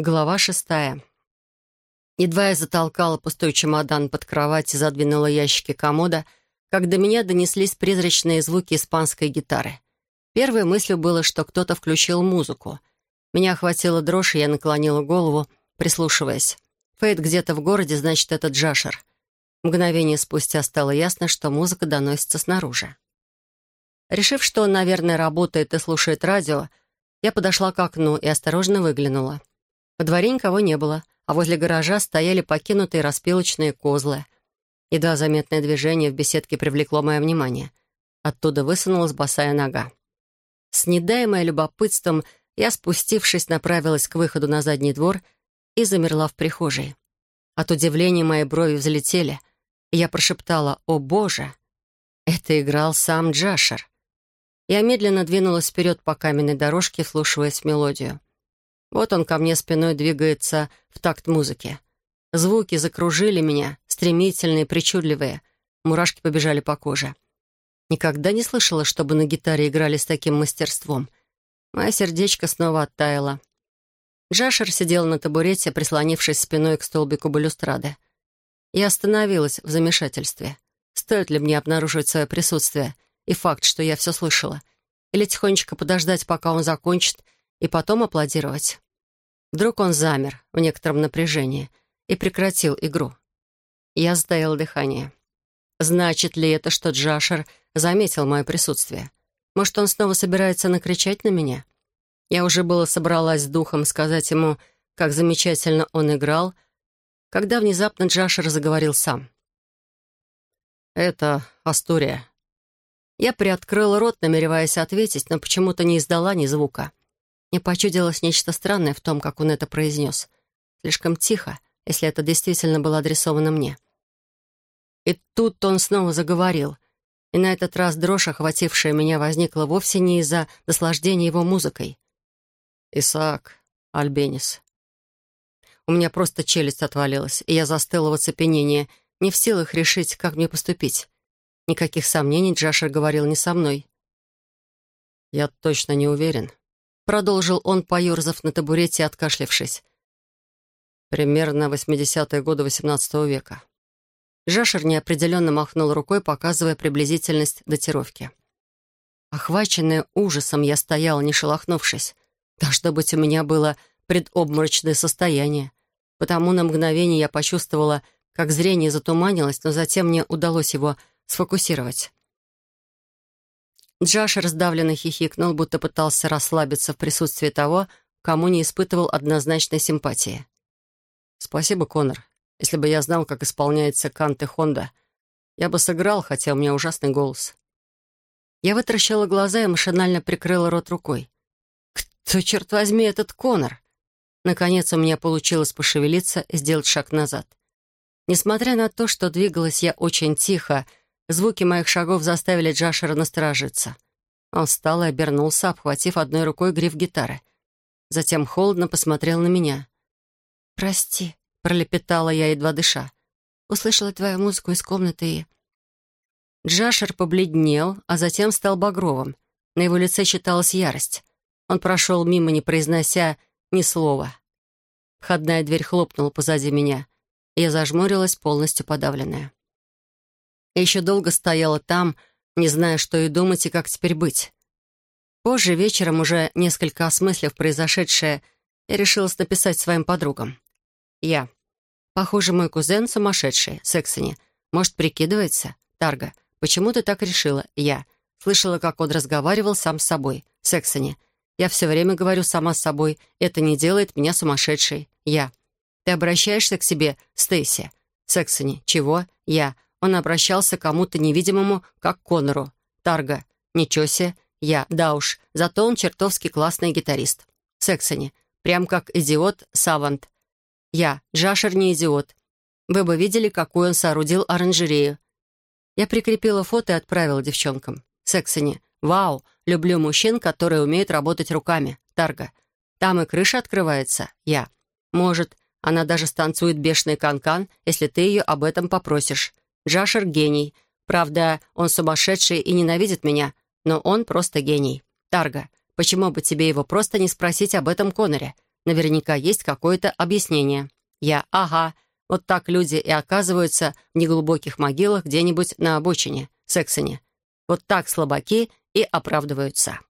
Глава шестая. Едва я затолкала пустой чемодан под кровать и задвинула ящики комода, как до меня донеслись призрачные звуки испанской гитары. Первой мыслью было, что кто-то включил музыку. Меня охватила дрожь, и я наклонила голову, прислушиваясь. Фейт где-то в городе, значит, это Джашер. Мгновение спустя стало ясно, что музыка доносится снаружи. Решив, что он, наверное, работает и слушает радио, я подошла к окну и осторожно выглянула. Во дворе никого не было, а возле гаража стояли покинутые распилочные козлы. Едва заметное движение в беседке привлекло мое внимание. Оттуда высунулась босая нога. С недаемой любопытством я, спустившись, направилась к выходу на задний двор и замерла в прихожей. От удивления мои брови взлетели, и я прошептала «О, Боже!» Это играл сам Джашер. Я медленно двинулась вперед по каменной дорожке, вслушиваясь в мелодию. Вот он ко мне спиной двигается в такт музыки. Звуки закружили меня, стремительные, причудливые. Мурашки побежали по коже. Никогда не слышала, чтобы на гитаре играли с таким мастерством. Мое сердечко снова оттаяло. Джашер сидел на табурете, прислонившись спиной к столбику балюстрады. Я остановилась в замешательстве. Стоит ли мне обнаруживать свое присутствие и факт, что я все слышала? Или тихонечко подождать, пока он закончит, и потом аплодировать. Вдруг он замер в некотором напряжении и прекратил игру. Я затаил дыхание. Значит ли это, что Джашер заметил мое присутствие? Может, он снова собирается накричать на меня? Я уже было собралась с духом сказать ему, как замечательно он играл, когда внезапно Джашер заговорил сам. «Это Астурия». Я приоткрыла рот, намереваясь ответить, но почему-то не издала ни звука. Мне почудилось нечто странное в том, как он это произнес. Слишком тихо, если это действительно было адресовано мне. И тут он снова заговорил. И на этот раз дрожь, охватившая меня, возникла вовсе не из-за наслаждения его музыкой. «Исаак, Альбенис». У меня просто челюсть отвалилась, и я застыла в оцепенении, не в силах решить, как мне поступить. Никаких сомнений Джашер говорил не со мной. «Я точно не уверен», продолжил он, поерзав на табурете, откашлившись. Примерно 80-е годы XVIII века. Жашер неопределенно махнул рукой, показывая приблизительность датировки. Охваченная ужасом, я стояла, не шелохнувшись. Должно быть, у меня было предобморочное состояние. Потому на мгновение я почувствовала, как зрение затуманилось, но затем мне удалось его сфокусировать. Джаш раздавленно хихикнул, будто пытался расслабиться в присутствии того, кому не испытывал однозначной симпатии. «Спасибо, Конор. Если бы я знал, как исполняется Канте Хонда, я бы сыграл, хотя у меня ужасный голос». Я вытаращила глаза и машинально прикрыла рот рукой. «Кто, черт возьми, этот Конор?» Наконец у меня получилось пошевелиться и сделать шаг назад. Несмотря на то, что двигалась я очень тихо, Звуки моих шагов заставили Джашера насторожиться. Он встал и обернулся, обхватив одной рукой гриф гитары. Затем холодно посмотрел на меня. «Прости», — пролепетала я, едва дыша. «Услышала твою музыку из комнаты и...» Джашер побледнел, а затем стал багровым. На его лице читалась ярость. Он прошел мимо, не произнося ни слова. Входная дверь хлопнула позади меня. Я зажмурилась, полностью подавленная. Я еще долго стояла там, не зная, что и думать, и как теперь быть. Позже, вечером, уже несколько осмыслив произошедшее, я решилась написать своим подругам. Я. Похоже, мой кузен сумасшедший, Сексони. Может, прикидывается? Тарга. Почему ты так решила? Я. Слышала, как он разговаривал сам с собой. Сексони. Я все время говорю сама с собой. Это не делает меня сумасшедшей. Я. Ты обращаешься к себе, Стейси. Сексони. Чего? Я. Он обращался к кому-то невидимому, как Конору. Тарга. Ничего себе. Я. Да уж. Зато он чертовски классный гитарист. Сексони. Прям как идиот Савант. Я. Джашер не идиот. Вы бы видели, какую он соорудил оранжерею. Я прикрепила фото и отправила девчонкам. Сексони. Вау. Люблю мужчин, которые умеют работать руками. Тарга. Там и крыша открывается. Я. Может, она даже станцует бешеный канкан, если ты ее об этом попросишь. Джашер — гений. Правда, он сумасшедший и ненавидит меня, но он просто гений. Тарга, почему бы тебе его просто не спросить об этом Коноре? Наверняка есть какое-то объяснение. Я «ага». Вот так люди и оказываются в неглубоких могилах где-нибудь на обочине, Сексоне. Вот так слабаки и оправдываются.